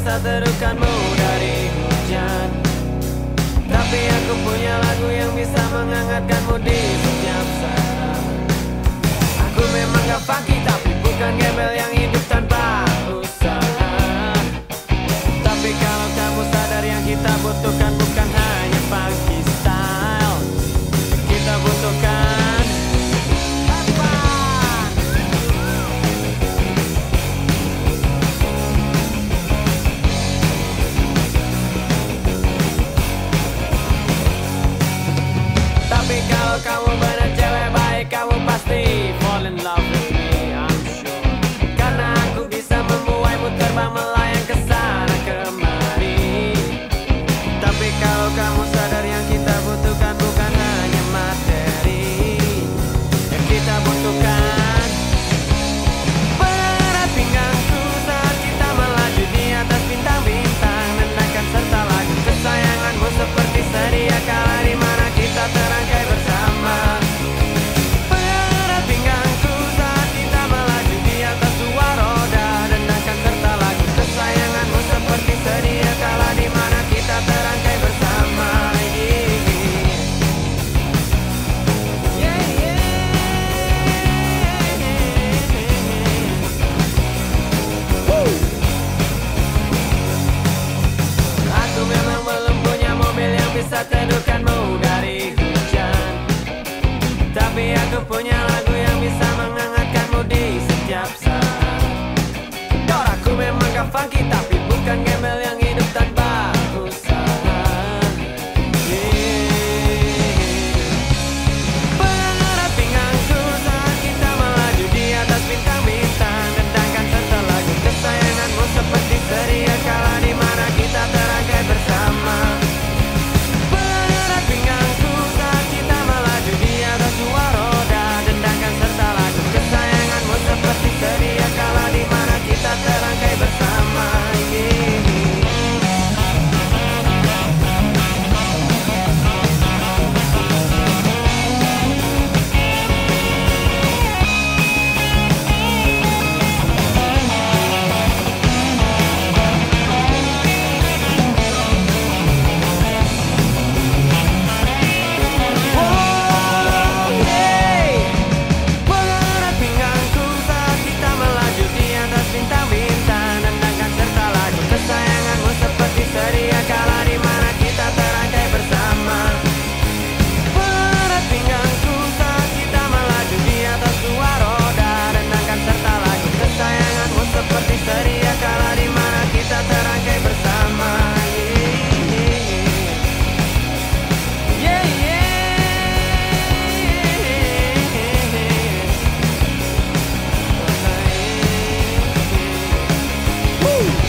bisa terukanmu dari hujan. Tapi aku punya lagu yang bisa menghangatkanmu di setiap saat. Aku memang gak fakir tapi bukan gembel yang hidup tanpa usaha. Tapi kalau kamu sadar yang kita butuhkan bukan cada camisa Herkes zaten öken Woo!